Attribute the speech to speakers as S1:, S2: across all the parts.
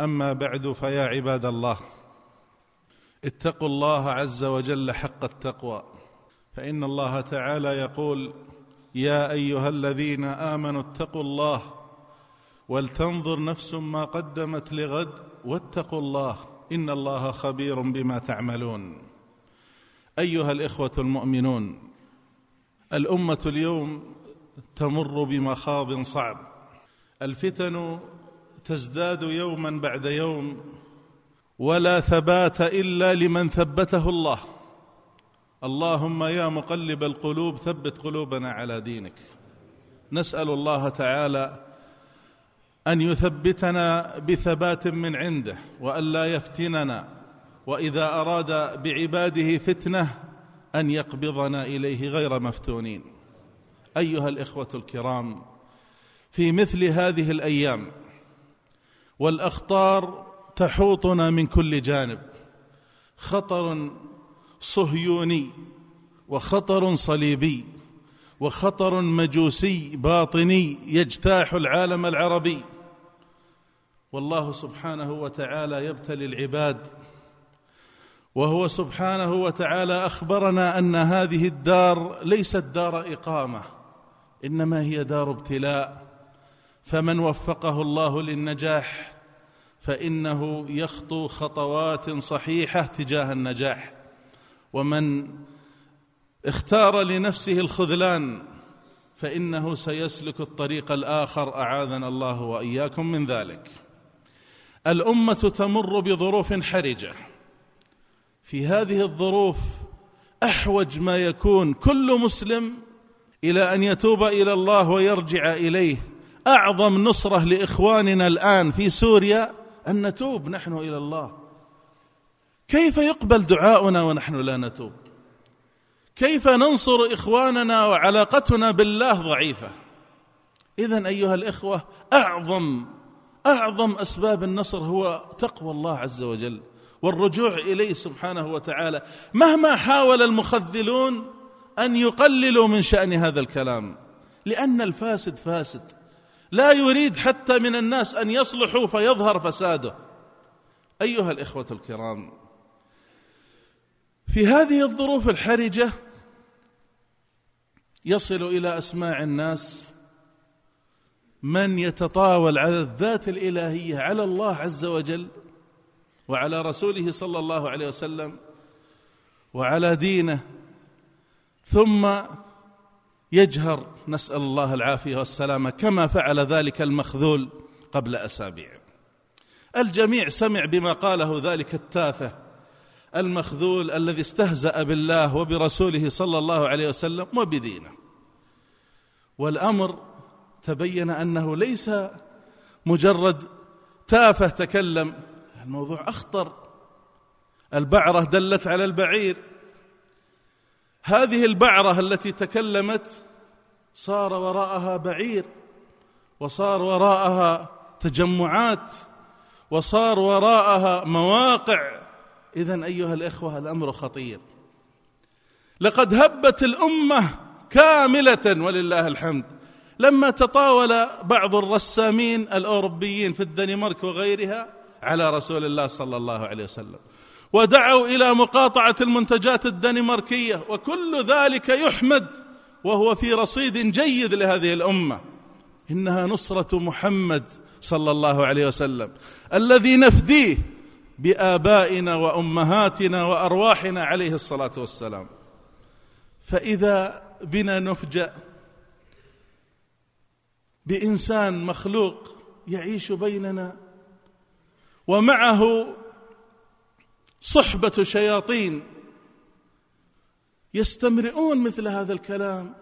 S1: أما بعد فيا عباد الله اتقوا الله عز وجل حق التقوى فإن الله تعالى يقول يا أيها الذين آمنوا اتقوا الله ولتنظر نفس ما قدمت لغد واتقوا الله إن الله خبير بما تعملون. أيها الإخوة المؤمنون الأمة اليوم تمر بمخاض صعب الفتن تزداد يوما بعد يوم ولا ثبات إلا لمن ثبته الله. اللهم يا مقلب القلوب ثبت قلوبنا على دينك. نسأل الله تعالى أن يثبتنا بثبات من عنده والا يفتننا وإذا أراد بعباده فتنة أن يقبضنا إليه غير مفتونين. أيها الإخوة الكرام في مثل هذه الأيام والأخطار تحوطنا من كل جانب. خطر صهيوني وخطر صليبي وخطر مجوسي باطني يجتاح العالم العربي. والله سبحانه وتعالى يبتلي العباد وهو سبحانه وتعالى أخبرنا أن هذه الدار ليست دار إقامة إنما هي دار ابتلاء. فمن وفقه الله للنجاح فإنه يخطو خطوات صحيحة تجاه النجاح. ومن اختار لنفسه الخذلان فإنه سيسلك الطريق الآخر أعاذنا الله وإياكم من ذلك. الأمة تمر بظروف حرجة. في هذه الظروف أحوج ما يكون كل مسلم إلى أن يتوب إلى الله ويرجع إليه. أعظم نصرة لإخواننا الآن في سوريا أن نتوب نحن إلى الله. كيف يقبل دعاؤنا ونحن لا نتوب؟ كيف ننصر إخواننا وعلاقتنا بالله ضعيفة؟ اذا أيها الإخوة أعظم أعظم أسباب النصر هو تقوى الله عز وجل والرجوع إليه سبحانه وتعالى. مهما حاول المخذلون أن يقللوا من شأن هذا الكلام لأن الفاسد فاسد. لا يريد حتى من الناس أن يصلحوا فيظهر فساده. أيها الإخوة الكرام في هذه الظروف الحرجة يصل إلى أسماع الناس من يتطاول على الذات الإلهية على الله عز وجل وعلى رسوله صلى الله عليه وسلم وعلى دينه ثم يجهر نسأل الله العافية والسلامة كما فعل ذلك المخذول قبل أسابيع. الجميع سمع بما قاله ذلك التافه المخذول الذي استهزأ بالله وبرسوله صلى الله عليه وسلم وبدينه. والأمر تبين أنه ليس مجرد تافه تكلم الموضوع أخطر. البعرة دلت على البعير. هذه البعرة التي تكلمت صار وراءها بعير وصار وراءها تجمعات وصار وراءها مواقع. اذا أيها الإخوة الأمر خطير. لقد هبت الأمة كاملة ولله الحمد. لما تطاول بعض الرسامين الأوروبيين في الدنمارك وغيرها على رسول الله صلى الله عليه وسلم. ودعوا إلى مقاطعة المنتجات الدنماركية وكل ذلك يحمد وهو في رصيد جيد لهذه الأمة. إنها نصرة محمد صلى الله عليه وسلم الذي نفديه بآبائنا وأمهاتنا وأرواحنا عليه الصلاة والسلام. فإذا بنا نفجأ بإنسان مخلوق يعيش بيننا ومعه صحبة شياطين يستمرئون مثل هذا الكلام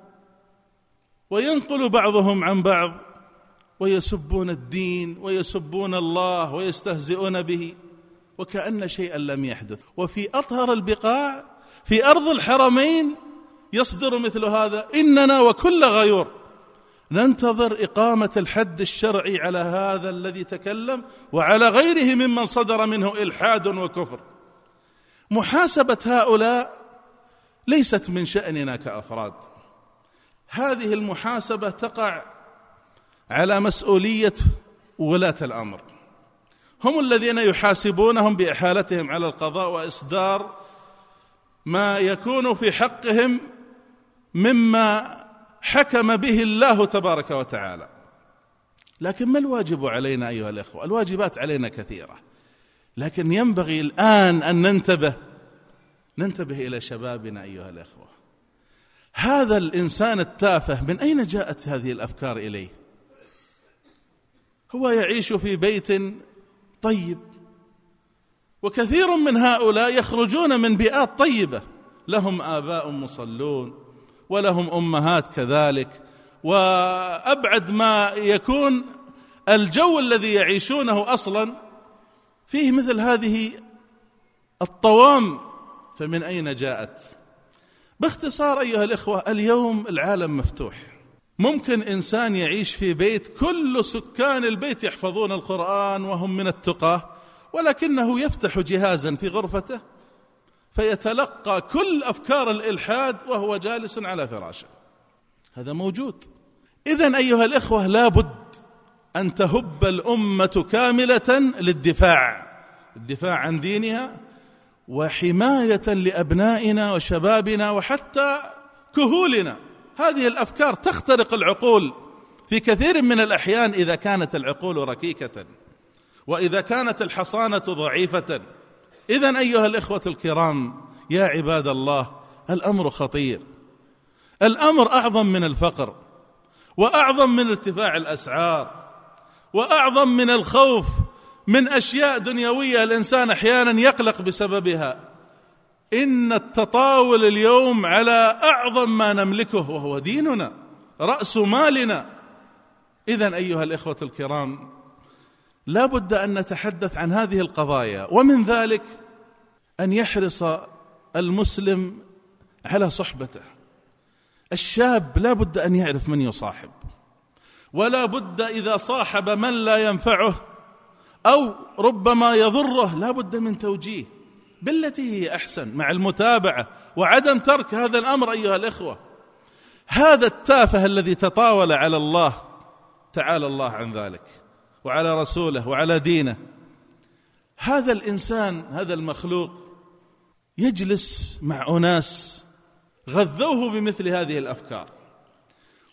S1: وينقل بعضهم عن بعض ويسبون الدين ويسبون الله ويستهزئون به وكأن شيئا لم يحدث. وفي أطهر البقاع في أرض الحرمين يصدر مثل هذا إننا وكل غيور ننتظر إقامة الحد الشرعي على هذا الذي تكلم وعلى غيره ممن صدر منه إلحاد وكفر. محاسبة هؤلاء ليست من شأننا كأفراد. هذه المحاسبة تقع على مسؤولية ولاة الأمر. هم الذين يحاسبونهم بإحالتهم على القضاء وإصدار ما يكون في حقهم مما حكم به الله تبارك وتعالى. لكن ما الواجب علينا أيها الإخوة؟ الواجبات علينا كثيرة. لكن ينبغي الآن أن ننتبه ننتبه إلى شبابنا أيها الأخوة. هذا الإنسان التافه من أين جاءت هذه الأفكار إليه؟ هو يعيش في بيت طيب وكثير من هؤلاء يخرجون من بيئات طيبة. لهم آباء مصلون ولهم أمهات كذلك. وأبعد ما يكون الجو الذي يعيشونه أصلا فيه مثل هذه الطوام فمن أين جاءت؟ باختصار أيها الإخوة اليوم العالم مفتوح. ممكن إنسان يعيش في بيت كل سكان البيت يحفظون القرآن وهم من التقاه ولكنه يفتح جهازا في غرفته فيتلقى كل أفكار الإلحاد وهو جالس على فراشه. هذا موجود. اذا أيها الإخوة لابد أن تهب الأمة كاملة للدفاع الدفاع عن دينها وحماية لأبنائنا وشبابنا وحتى كهولنا. هذه الأفكار تخترق العقول في كثير من الأحيان إذا كانت العقول ركيكة وإذا كانت الحصانة ضعيفة. اذا أيها الإخوة الكرام يا عباد الله الأمر خطير. الأمر أعظم من الفقر وأعظم من ارتفاع الأسعار. وأعظم من الخوف من أشياء دنيوية الإنسان أحيانا يقلق بسببها. إن التطاول اليوم على أعظم ما نملكه وهو ديننا رأس مالنا. اذا أيها الإخوة الكرام لا بد أن نتحدث عن هذه القضايا ومن ذلك أن يحرص المسلم على صحبته. الشاب لا بد أن يعرف من يصاحب. ولا بد إذا صاحب من لا ينفعه أو ربما يضره لا بد من توجيه. بالتي هي أحسن مع المتابعة وعدم ترك هذا الأمر أيها الإخوة. هذا التافه الذي تطاول على الله تعالى الله عن ذلك وعلى رسوله وعلى دينه. هذا الإنسان هذا المخلوق يجلس مع أناس غذوه بمثل هذه الأفكار.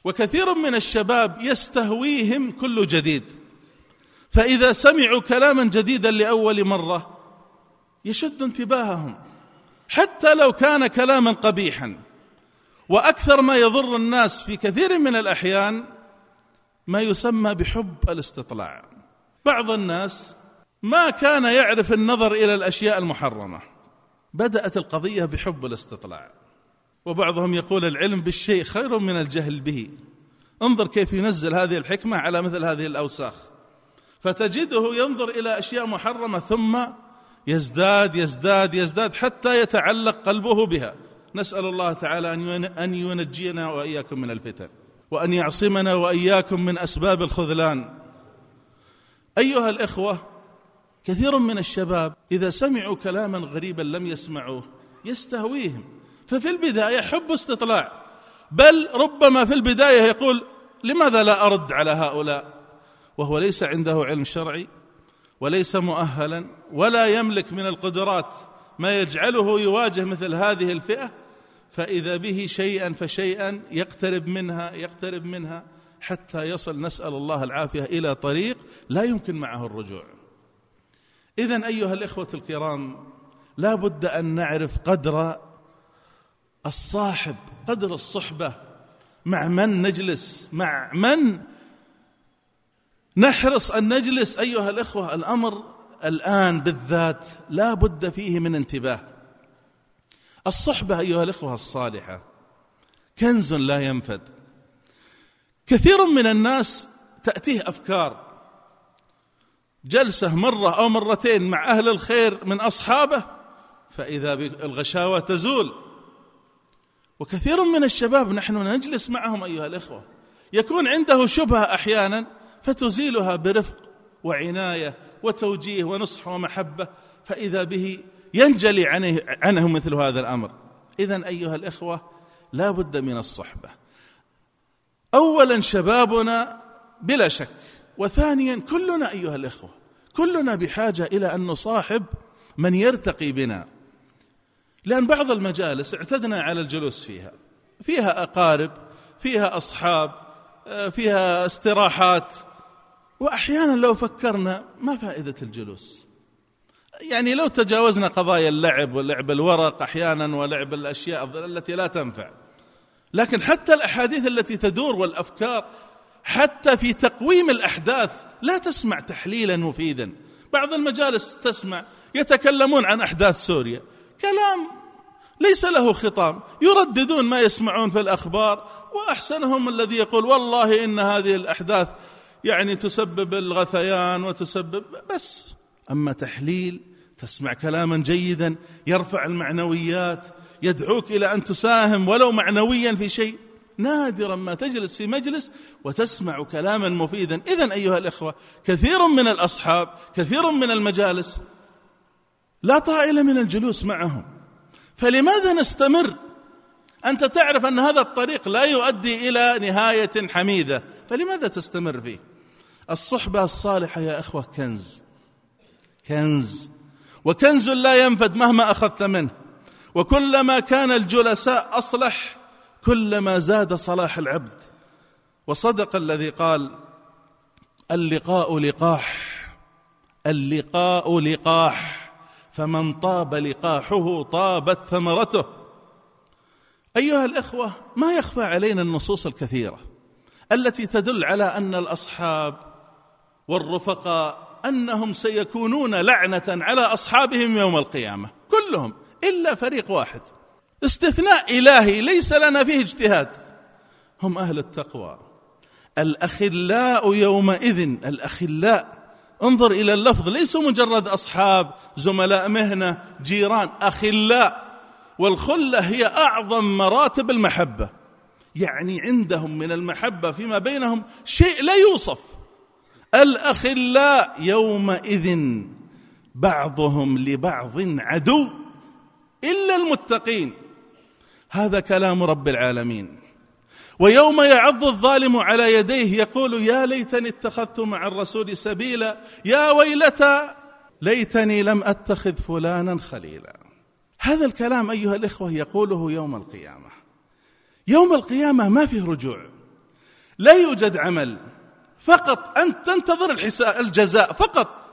S1: وكثير من الشباب يستهويهم كل جديد. فإذا سمعوا كلاما جديدا لأول مرة يشد انتباههم. حتى لو كان كلاما قبيحا. وأكثر ما يضر الناس في كثير من الأحيان ما يسمى بحب الاستطلاع. بعض الناس ما كان يعرف النظر إلى الأشياء المحرمة. بدأت القضية بحب الاستطلاع. وبعضهم يقول العلم بالشيء خير من الجهل به. انظر كيف ينزل هذه الحكمة على مثل هذه الأوساخ. فتجده ينظر إلى أشياء محرمة ثم يزداد يزداد يزداد حتى يتعلق قلبه بها. نسأل الله تعالى أن ينجينا وإياكم من الفتن وأن يعصمنا وإياكم من أسباب الخذلان. أيها الإخوة كثير من الشباب إذا سمعوا كلاما غريبا لم يسمعوه يستهويهم. ففي البداية حب استطلاع. بل ربما في البداية يقول لماذا لا أرد على هؤلاء؟ وهو ليس عنده علم شرعي وليس مؤهلا ولا يملك من القدرات ما يجعله يواجه مثل هذه الفئة فإذا به شيئا فشيئا يقترب منها يقترب منها حتى يصل نسأل الله العافية إلى طريق لا يمكن معه الرجوع. اذا أيها الإخوة الكرام لا بد أن نعرف قدر الصاحب قدر الصحبة. مع من نجلس؟ مع من؟ نحرص أن نجلس أيها الأخوة. الأمر الآن بالذات لا بد فيه من انتباه. الصحبة أيها الأخوة الصالحة كنز لا ينفد. كثير من الناس تأتيه أفكار. جلسة مرة أو مرتين مع أهل الخير من أصحابه فإذا الغشاوة تزول. وكثير من الشباب نحن نجلس معهم أيها الإخوة. يكون عنده شبهة أحيانا فتزيلها برفق وعناية وتوجيه ونصح ومحبة فإذا به ينجلي عنه, عنه مثل هذا الأمر. إذا أيها الإخوة لا بد من الصحبة. أولا شبابنا بلا شك وثانيا كلنا أيها الإخوة كلنا بحاجة إلى أن نصاحب من يرتقي بنا. لأن بعض المجالس اعتدنا على الجلوس فيها. فيها أقارب فيها أصحاب فيها استراحات. وأحيانا لو فكرنا ما فائدة الجلوس. يعني لو تجاوزنا قضايا اللعب ولعب الورق أحيانا ولعب الأشياء التي لا تنفع. لكن حتى الأحاديث التي تدور والأفكار حتى في تقويم الأحداث لا تسمع تحليلا مفيدا. بعض المجالس تسمع يتكلمون عن أحداث سوريا. كلام. ليس له خطام يرددون ما يسمعون في الأخبار وأحسنهم الذي يقول والله إن هذه الأحداث يعني تسبب الغثيان وتسبب بس. أما تحليل تسمع كلاما جيدا يرفع المعنويات يدعوك إلى أن تساهم ولو معنويا في شيء. نادرا ما تجلس في مجلس وتسمع كلاما مفيدا. إذا أيها الإخوة كثير من الأصحاب كثير من المجالس لا طائل من الجلوس معهم. فلماذا نستمر؟ أنت تعرف أن هذا الطريق لا يؤدي إلى نهاية حميدة. فلماذا تستمر فيه؟ الصحبة الصالحة يا إخوة كنز. كنز. وكنز لا ينفد مهما أخذت منه. وكلما كان الجلساء أصلح كلما زاد صلاح العبد. وصدق الذي قال اللقاء لقاح اللقاء لقاح. فمن طاب لقاحه طابت ثمرته. أيها الإخوة ما يخفى علينا النصوص الكثيرة التي تدل على أن الأصحاب والرفقاء أنهم سيكونون لعنة على أصحابهم يوم القيامة كلهم إلا فريق واحد. استثناء إلهي ليس لنا فيه اجتهاد. هم أهل التقوى. الأخلاء يومئذ الأخلاء انظر إلى اللفظ ليسوا مجرد أصحاب زملاء مهنة جيران أخلاء. والخلة هي أعظم مراتب المحبة. يعني عندهم من المحبة فيما بينهم شيء لا يوصف. الأخلاء يومئذ بعضهم لبعض عدو إلا المتقين. هذا كلام رب العالمين. ويوم يعض الظالم على يديه يقول يا ليتني اتخذت مع الرسول سبيلا يا ويلتى ليتني لم أتخذ فلانا خليلا. هذا الكلام أيها الإخوة يقوله يوم القيامة. يوم القيامة ما فيه رجوع. لا يوجد عمل. فقط انت تنتظر الحساب الجزاء فقط.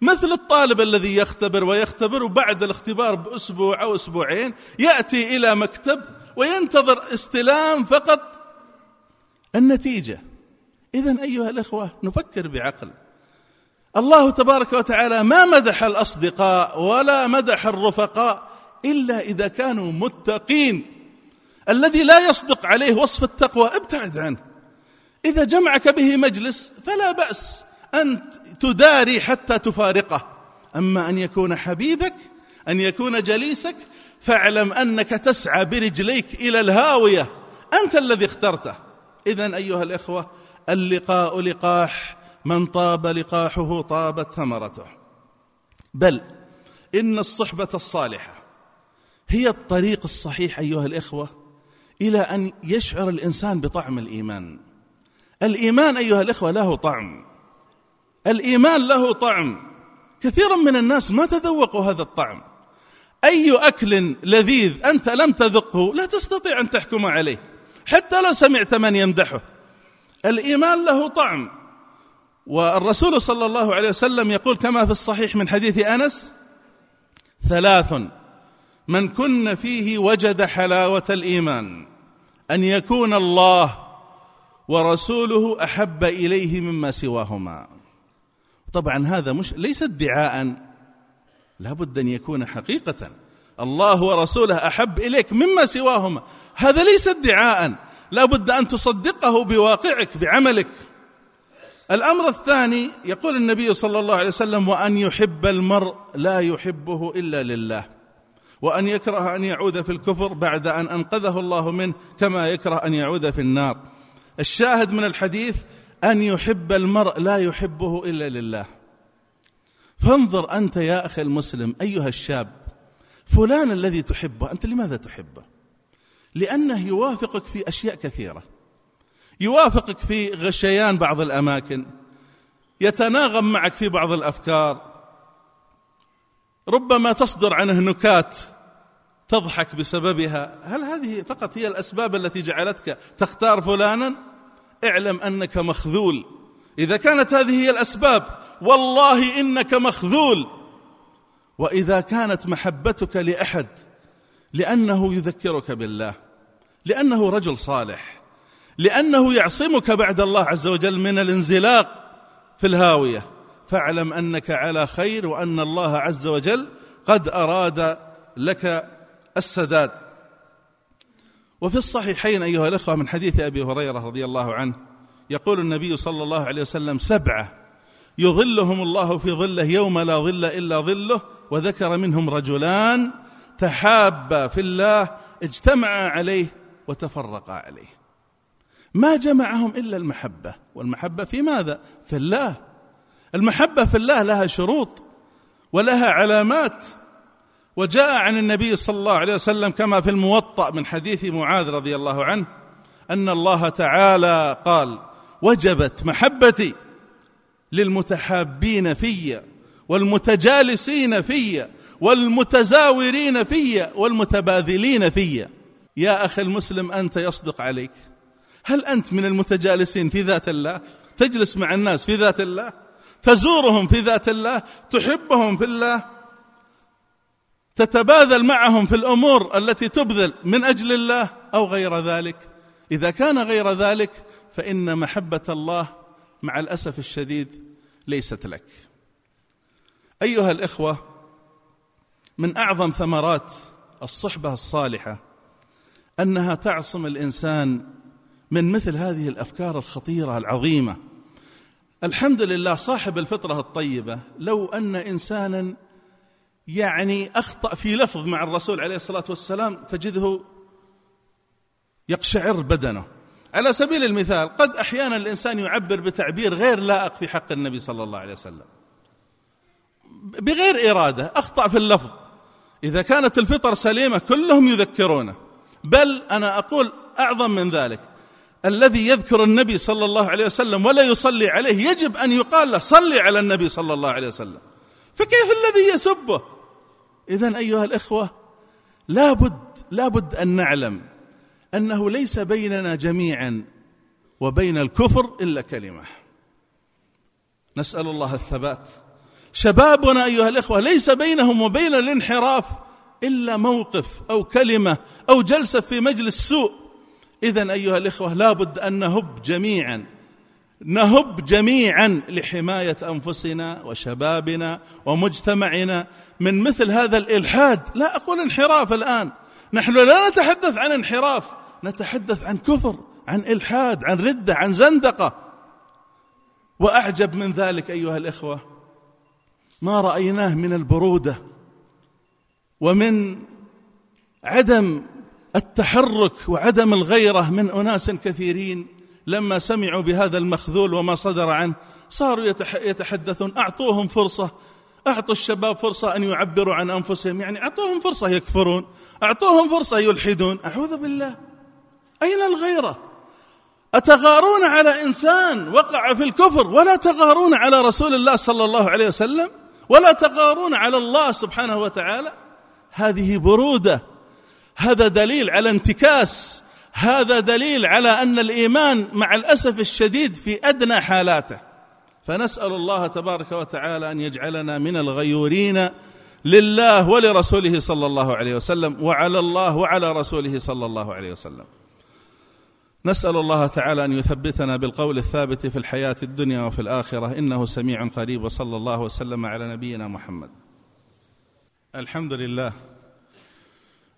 S1: مثل الطالب الذي يختبر ويختبر وبعد الاختبار بأسبوع أو أسبوعين يأتي إلى مكتب وينتظر استلام فقط النتيجة. اذا أيها الأخوة نفكر بعقل. الله تبارك وتعالى ما مدح الأصدقاء ولا مدح الرفقاء إلا إذا كانوا متقين. الذي لا يصدق عليه وصف التقوى ابتعد عنه. إذا جمعك به مجلس فلا بأس أن تداري حتى تفارقه. أما أن يكون حبيبك أن يكون جليسك فاعلم أنك تسعى برجليك إلى الهاوية. أنت الذي اخترته. اذا أيها الإخوة اللقاء لقاح من طاب لقاحه طابت ثمرته. بل إن الصحبة الصالحة هي الطريق الصحيح أيها الإخوة إلى أن يشعر الإنسان بطعم الإيمان. الإيمان أيها الإخوة له طعم. الإيمان له طعم. كثيرا من الناس ما تذوقوا هذا الطعم. أي أكل لذيذ أنت لم تذقه لا تستطيع أن تحكم عليه حتى لو سمعت من يمدحه. الإيمان له طعم. والرسول صلى الله عليه وسلم يقول كما في الصحيح من حديث أنس ثلاث من كن فيه وجد حلاوة الإيمان أن يكون الله ورسوله أحب إليه مما سواهما. طبعا هذا مش ليس ادعاء لابد أن يكون حقيقة. الله ورسوله أحب إليك مما سواهما. هذا ليس ادعاء. لابد أن تصدقه بواقعك بعملك. الأمر الثاني يقول النبي صلى الله عليه وسلم وأن يحب المرء لا يحبه إلا لله. وأن يكره أن يعود في الكفر بعد أن أنقذه الله منه كما يكره أن يعود في النار. الشاهد من الحديث أن يحب المرء لا يحبه إلا لله. فانظر أنت يا أخي المسلم أيها الشاب فلان الذي تحبه أنت لماذا تحبه؟ لأنه يوافقك في أشياء كثيرة. يوافقك في غشيان بعض الأماكن يتناغم معك في بعض الأفكار. ربما تصدر عنه نكات تضحك بسببها. هل هذه فقط هي الأسباب التي جعلتك تختار فلانا؟ اعلم أنك مخذول. إذا كانت هذه هي الأسباب والله إنك مخذول. وإذا كانت محبتك لأحد لأنه يذكرك بالله لأنه رجل صالح لأنه يعصمك بعد الله عز وجل من الانزلاق في الهاوية. فاعلم أنك على خير وأن الله عز وجل قد أراد لك السداد. وفي الصحيحين أيها الإخوة من حديث أبي هريرة رضي الله عنه يقول النبي صلى الله عليه وسلم سبعة يظلهم الله في ظله يوم لا ظل إلا ظله وذكر منهم رجلان تحابا في الله اجتمعا عليه وتفرقا عليه. ما جمعهم إلا المحبة. والمحبة في ماذا؟ في الله. المحبة في الله لها شروط ولها علامات. وجاء عن النبي صلى الله عليه وسلم كما في الموطأ من حديث معاذ رضي الله عنه أن الله تعالى قال وجبت محبتي للمتحابين في والمتجالسين في والمتزاورين في والمتباذلين في. يا أخي المسلم أنت يصدق عليك. هل أنت من المتجالسين في ذات الله؟ تجلس مع الناس في ذات الله؟ تزورهم في ذات الله؟ تحبهم في الله؟ تتباذل معهم في الأمور التي تبذل من أجل الله أو غير ذلك؟ إذا كان غير ذلك فإن محبة الله مع الأسف الشديد ليست لك. أيها الإخوة من أعظم ثمرات الصحبة الصالحة أنها تعصم الإنسان من مثل هذه الأفكار الخطيرة العظيمة. الحمد لله صاحب الفطرة الطيبة لو أن إنسانا يعني أخطأ في لفظ مع الرسول عليه الصلاة والسلام تجده يقشعر بدنه. على سبيل المثال قد أحيانا الإنسان يعبر بتعبير غير لائق في حق النبي صلى الله عليه وسلم. بغير إرادة أخطأ في اللفظ. إذا كانت الفطر سليمة كلهم يذكرونه. بل أنا أقول أعظم من ذلك الذي يذكر النبي صلى الله عليه وسلم ولا يصلي عليه يجب أن يقال له صلي على النبي صلى الله عليه وسلم. فكيف الذي يسبه؟ اذا أيها الإخوة لابد لابد أن نعلم أنه ليس بيننا جميعا وبين الكفر إلا كلمة. نسأل الله الثبات. شبابنا أيها الإخوة ليس بينهم وبين الانحراف إلا موقف أو كلمة أو جلسة في مجلس سوء. اذا أيها الإخوة لابد أن نهب جميعا. نهب جميعا لحماية أنفسنا وشبابنا ومجتمعنا. من مثل هذا الإلحاد لا أقول انحراف الآن نحن لا نتحدث عن انحراف نتحدث عن كفر عن إلحاد عن ردة عن زندقة. وأعجب من ذلك أيها الإخوة. ما رأيناه من البرودة ومن عدم التحرك وعدم الغيرة من أناس كثيرين لما سمعوا بهذا المخذول وما صدر عنه. صاروا يتحدثون أعطوهم فرصة أعطوا الشباب فرصة أن يعبروا عن أنفسهم. يعني أعطوهم فرصة يكفرون أعطوهم فرصة يلحدون. أعوذ بالله. أين الغيرة؟ أتغارون على إنسان وقع في الكفر ولا تغارون على رسول الله صلى الله عليه وسلم ولا تغارون على الله سبحانه وتعالى؟ هذه برودة. هذا دليل على انتكاس. هذا دليل على أن الإيمان مع الأسف الشديد في أدنى حالاته. فنسأل الله تبارك وتعالى أن يجعلنا من الغيورين لله ولرسوله صلى الله عليه وسلم وعلى الله وعلى رسوله صلى الله عليه وسلم. نسأل الله تعالى أن يثبتنا بالقول الثابت في الحياة الدنيا وفي الآخرة. إنه سميع قريب وصلى الله وسلم على نبينا محمد. الحمد لله.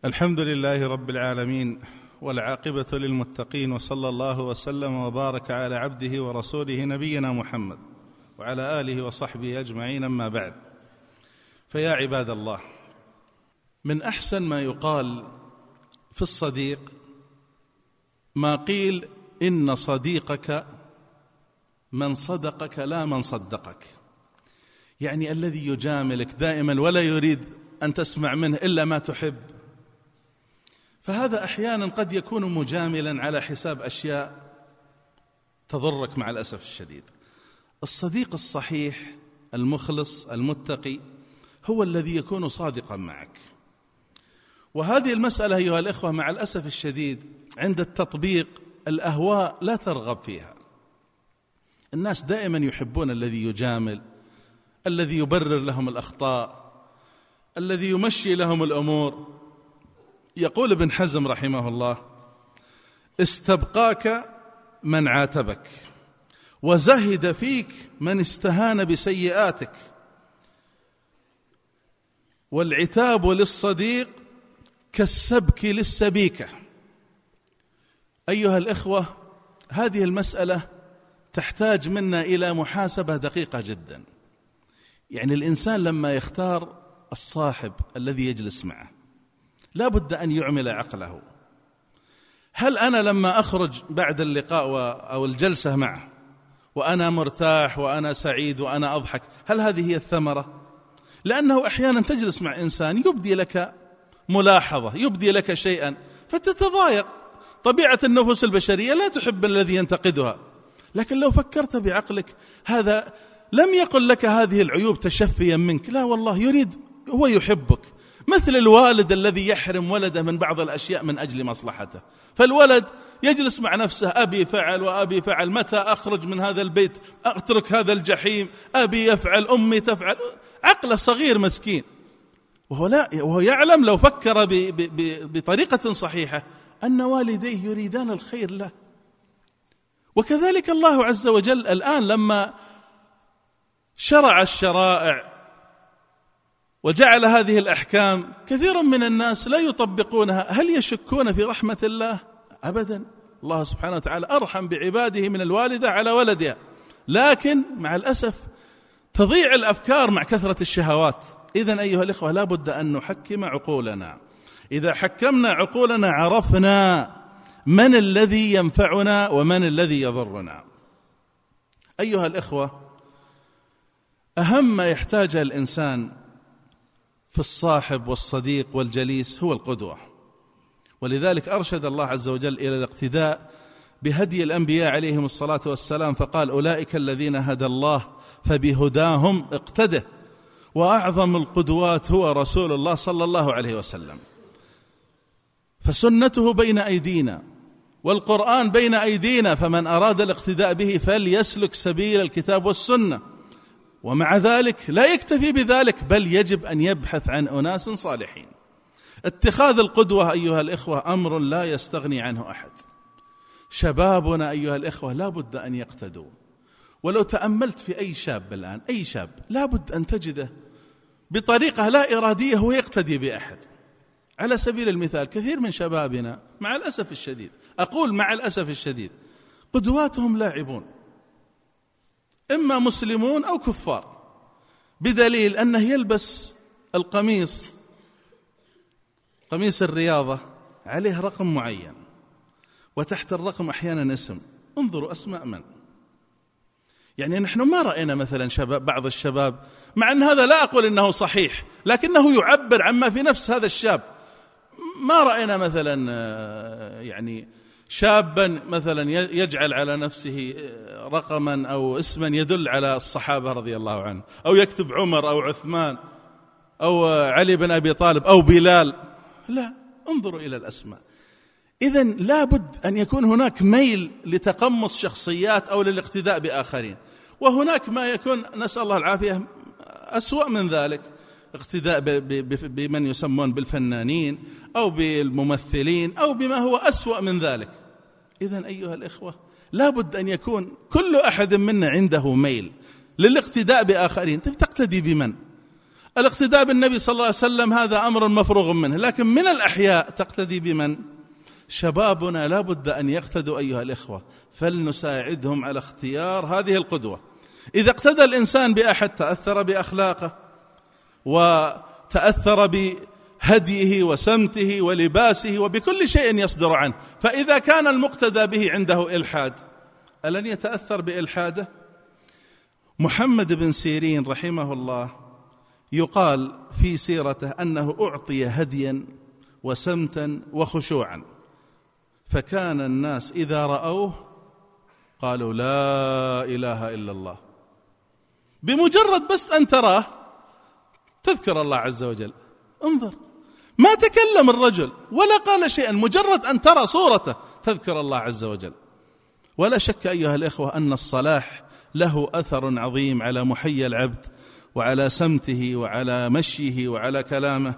S1: الحمد لله رب العالمين والعاقبة للمتقين وصلى الله وسلم وبارك على عبده ورسوله نبينا محمد. وعلى آله وصحبه أجمعين أما بعد. فيا عباد الله من أحسن ما يقال في الصديق ما قيل إن صديقك من صدقك لا من صدقك. يعني الذي يجاملك دائما ولا يريد أن تسمع منه إلا ما تحب. فهذا أحيانا قد يكون مجاملا على حساب أشياء تضرك مع الأسف الشديد. الصديق الصحيح المخلص المتقي هو الذي يكون صادقا معك. وهذه المسألة أيها الإخوة مع الأسف الشديد عند التطبيق الأهواء لا ترغب فيها. الناس دائما يحبون الذي يجامل الذي يبرر لهم الأخطاء الذي يمشي لهم الأمور. يقول ابن حزم رحمه الله استبقاك من عاتبك. وزهد فيك من استهان بسيئاتك. والعتاب للصديق كالسبك للسبيكة. أيها الإخوة هذه المسألة تحتاج منا إلى محاسبة دقيقة جدا. يعني الإنسان لما يختار الصاحب الذي يجلس معه لا بد أن يعمل عقله. هل أنا لما أخرج بعد اللقاء أو الجلسة معه وأنا مرتاح وأنا سعيد وأنا أضحك. هل هذه هي الثمرة؟ لأنه أحيانا تجلس مع إنسان يبدي لك ملاحظة يبدي لك شيئا فتتضايق. طبيعة النفوس البشرية لا تحب الذي ينتقدها. لكن لو فكرت بعقلك هذا لم يقل لك هذه العيوب تشفيا منك. لا والله يريد هو يحبك. مثل الوالد الذي يحرم ولده من بعض الأشياء من أجل مصلحته. فالولد يجلس مع نفسه أبي فعل وأبي فعل متى أخرج من هذا البيت؟ أترك هذا الجحيم أبي يفعل أمي تفعل. عقله صغير مسكين. وهو لا وهو يعلم لو فكر ب ب ب بطريقة صحيحة أن والديه يريدان الخير له. وكذلك الله عز وجل الآن لما شرع الشرائع وجعل هذه الأحكام كثير من الناس لا يطبقونها. هل يشكون في رحمة الله؟ ابدا. الله سبحانه وتعالى أرحم بعباده من الوالدة على ولدها. لكن مع الأسف تضيع الأفكار مع كثرة الشهوات. اذا أيها الإخوة لا بد أن نحكم عقولنا. إذا حكمنا عقولنا عرفنا من الذي ينفعنا ومن الذي يضرنا. أيها الإخوة أهم ما يحتاجه الإنسان في الصاحب والصديق والجليس هو القدوة. ولذلك أرشد الله عز وجل إلى الاقتداء بهدي الأنبياء عليهم الصلاة والسلام فقال أولئك الذين هدى الله فبهداهم اقتده وأعظم القدوات هو رسول الله صلى الله عليه وسلم. فسنته بين أيدينا والقرآن بين أيدينا فمن أراد الاقتداء به فليسلك سبيل الكتاب والسنة. ومع ذلك لا يكتفي بذلك بل يجب أن يبحث عن أناس صالحين. اتخاذ القدوة أيها الإخوة أمر لا يستغني عنه أحد. شبابنا أيها الإخوة لا بد أن يقتدوا. ولو تأملت في أي شاب الآن أي شاب لا بد أن تجده بطريقة لا إرادية هو يقتدي بأحد. على سبيل المثال كثير من شبابنا مع الأسف الشديد أقول مع الأسف الشديد قدواتهم لاعبون. إما مسلمون أو كفار. بدليل أنه يلبس القميص قميص الرياضة عليه رقم معين وتحت الرقم أحيانا اسم. انظروا أسماء من؟ يعني نحن ما رأينا مثلا شباب بعض الشباب مع أن هذا لا أقول إنه صحيح لكنه يعبر عما في نفس هذا الشاب. ما رأينا مثلا آه، يعني شابا مثلا يجعل على نفسه رقما أو اسما يدل على الصحابة رضي الله عنهم أو يكتب عمر أو عثمان أو علي بن أبي طالب أو بلال. لا انظروا إلى الأسماء. اذا لابد أن يكون هناك ميل لتقمص شخصيات أو للاقتداء بآخرين. وهناك ما يكون نسأل الله العافية أسوأ من ذلك. اقتداء بمن يسمون بالفنانين أو بالممثلين أو بما هو أسوأ من ذلك. اذا أيها الإخوة لابد أن يكون كل أحد منا عنده ميل للاقتداء بآخرين. تقتدي بمن؟ الاقتداء بالنبي صلى الله عليه وسلم هذا أمر مفروغ منه لكن من الأحياء تقتدي بمن؟ شبابنا لا بد أن يقتدوا أيها الإخوة فلنساعدهم على اختيار هذه القدوة. إذا اقتدى الإنسان بأحد تأثر بأخلاقه وتأثر بهديه وسمته ولباسه وبكل شيء يصدر عنه. فإذا كان المقتدى به عنده إلحاد ألن يتأثر بإلحاده؟ محمد بن سيرين رحمه الله يقال في سيرته أنه أعطي هديا وسمتا وخشوعا. فكان الناس إذا رأوه قالوا لا إله إلا الله. بمجرد بس أن تراه تذكر الله عز وجل. انظر. ما تكلم الرجل ولا قال شيئا مجرد أن ترى صورته. تذكر الله عز وجل. ولا شك أيها الإخوة أن الصلاح له أثر عظيم على محيي العبد وعلى سمته وعلى مشيه وعلى كلامه.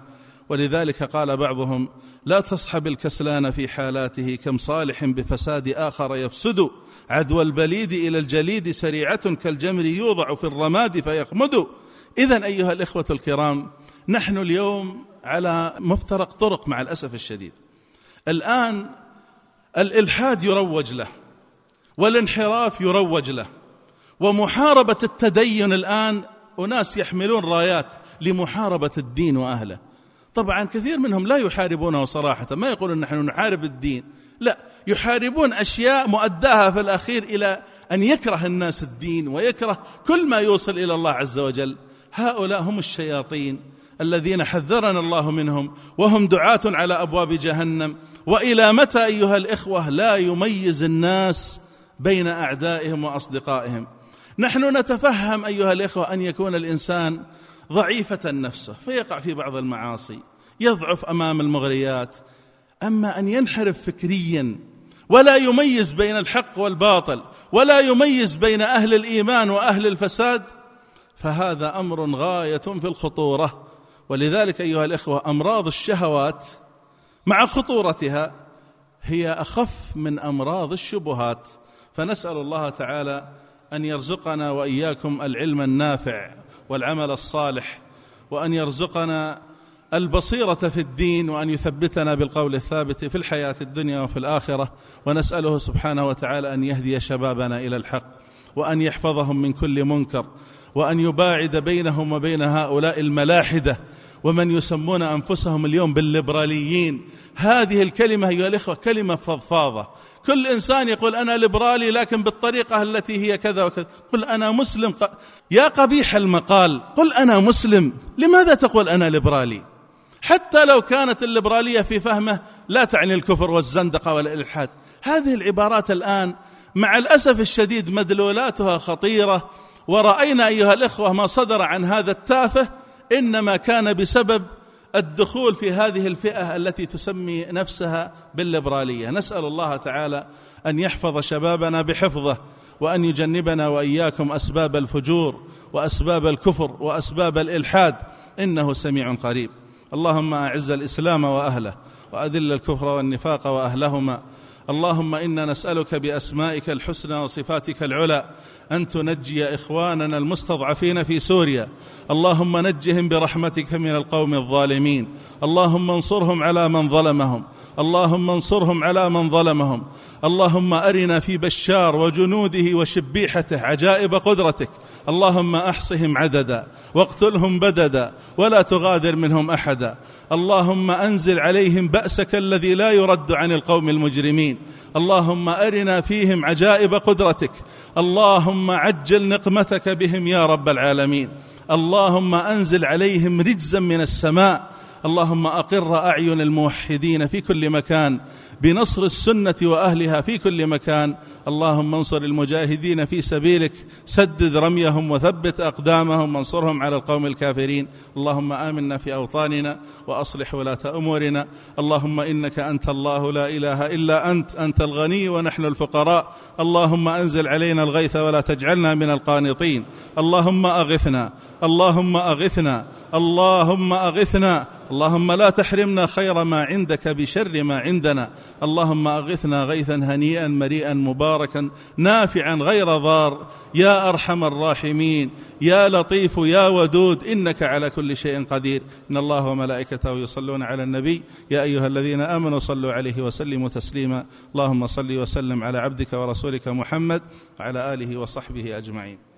S1: ولذلك قال بعضهم لا تصحب الكسلان في حالاته كم صالح بفساد آخر يفسد. عدوى البليد إلى الجليد سريعة كالجمر يوضع في الرماد فيخمد. إذا أيها الإخوة الكرام نحن اليوم على مفترق طرق مع الأسف الشديد. الآن الإلحاد يروج له والانحراف يروج له ومحاربة التدين الآن أناس يحملون رايات لمحاربة الدين وأهله. طبعا كثير منهم لا يحاربونه صراحة ما يقولون نحن نحارب الدين. لا يحاربون أشياء مؤداها في الأخير إلى أن يكره الناس الدين ويكره كل ما يوصل إلى الله عز وجل. هؤلاء هم الشياطين. الذين حذرنا الله منهم وهم دعاة على أبواب جهنم. وإلى متى أيها الإخوة لا يميز الناس بين أعدائهم وأصدقائهم؟ نحن نتفهم أيها الإخوة أن يكون الإنسان ضعيفة نفسه فيقع في بعض المعاصي يضعف أمام المغريات. أما أن ينحرف فكريا ولا يميز بين الحق والباطل ولا يميز بين أهل الإيمان وأهل الفساد فهذا أمر غاية في الخطورة. ولذلك أيها الإخوة أمراض الشهوات مع خطورتها هي أخف من أمراض الشبهات. فنسأل الله تعالى أن يرزقنا وإياكم العلم النافع والعمل الصالح وأن يرزقنا البصيرة في الدين وأن يثبتنا بالقول الثابت في الحياة الدنيا وفي الآخرة. ونسأله سبحانه وتعالى أن يهدي شبابنا إلى الحق وأن يحفظهم من كل منكر. وأن يباعد بينهم وبين هؤلاء الملاحدة ومن يسمون أنفسهم اليوم بالليبراليين. هذه الكلمة أيها الإخوة كلمة فضفاضة. كل إنسان يقول أنا ليبرالي لكن بالطريقة التي هي كذا وكذا. قل أنا مسلم. يا قبيح المقال. قل أنا مسلم. لماذا تقول أنا ليبرالي؟ حتى لو كانت الليبرالية في فهمه لا تعني الكفر والزندقة والإلحاد. هذه العبارات الآن مع الأسف الشديد مدلولاتها خطيرة. ورأينا أيها الإخوة ما صدر عن هذا التافه إنما كان بسبب الدخول في هذه الفئة التي تسمي نفسها بالليبرالية. نسأل الله تعالى أن يحفظ شبابنا بحفظه وأن يجنبنا وإياكم أسباب الفجور وأسباب الكفر وأسباب الإلحاد. إنه سميع قريب. اللهم أعز الإسلام وأهله وأذل الكفر والنفاق وأهلهما اللهم إنا نسألك بأسمائك الحسنى وصفاتك العلى أن تنجي إخواننا المستضعفين في سوريا. اللهم نجهم برحمتك من القوم الظالمين. اللهم انصرهم على من ظلمهم. اللهم انصرهم على من ظلمهم. اللهم أرنا في بشار وجنوده وشبيحته عجائب قدرتك. اللهم أحصهم عددا واقتلهم بددا ولا تغادر منهم أحدا. اللهم أنزل عليهم بأسك الذي لا يرد عن القوم المجرمين. اللهم أرنا فيهم عجائب قدرتك. اللهم عجل نقمتك بهم يا رب العالمين. اللهم أنزل عليهم رجزا من السماء. اللهم أقر أعين الموحدين في كل مكان. بنصر السنة وأهلها في كل مكان. اللهم انصر المجاهدين في سبيلك. سدد رميهم وثبت أقدامهم. وانصرهم على القوم الكافرين. اللهم آمنا في أوطاننا وأصلح ولاة أمورنا. اللهم إنك أنت الله لا إله إلا أنت. أنت الغني ونحن الفقراء. اللهم أنزل علينا الغيث ولا تجعلنا من القانطين. اللهم أغثنا. اللهم أغثنا. اللهم أغثنا. اللهم لا تحرمنا خير ما عندك بشر ما عندنا. اللهم أغثنا غيثا هنيئا مريئا مباركا نافعا غير ضار. يا أرحم الراحمين. يا لطيف يا ودود. إنك على كل شيء قدير. إن الله وملائكته يصلون على النبي. يا أيها الذين آمنوا صلوا عليه وسلموا تسليما. اللهم صل وسلم على عبدك ورسولك محمد وعلى آله وصحبه أجمعين.